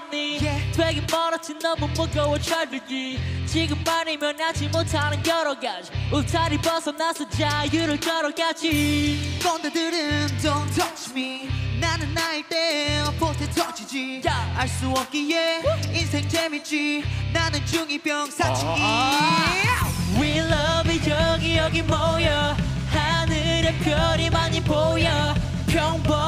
않았니 Yeah. 되게 멀었지 너무 무거워 철들기. 지금만이면 하지 못하는 여러 가지. 울타리 벗어나서 자유를 걸어가지. 꼰대들은 don't touch me. 나는 나일 때 보태 터지지? 야. 알수 없기에 인생 재밌지. 나는 중2병 사춘기. 아. We love it 여기 여기 모여. 하늘에 별이 많이 보여. 평범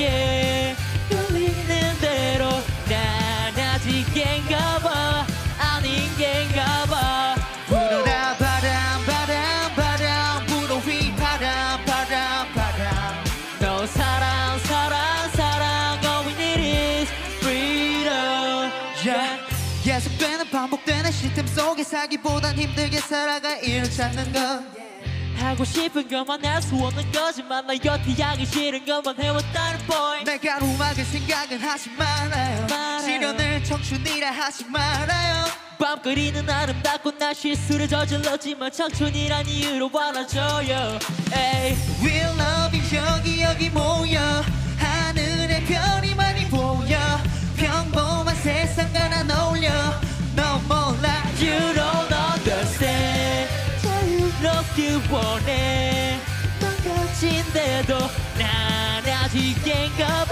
지나가게 끌리는 대로 난 아직 걘가봐 아닌 걘가봐. 불어라 바람 바람 바람 불어 휘 바람 바람 바람. 너 사랑 사랑 사랑 All we need is freedom yeah. 계속되는 반복되는 시스템 속에 살기보단 힘들게 살아가 이를 찾는 것 하고 싶은 것만 할수 없는 거지만 나 여태 하기 싫은 것만 해왔다는 boy 내가 음악을 생각은 하지 말아요. 시련을 청춘이라 하지 말아요. 밤거리는 아름답고 나 실수를 저질렀지만 청춘이란 이유로 안아줘요. 에이 We love you 여기 여기 모여. 하늘에 별이 원해. 망가진데도 난 아직 깬가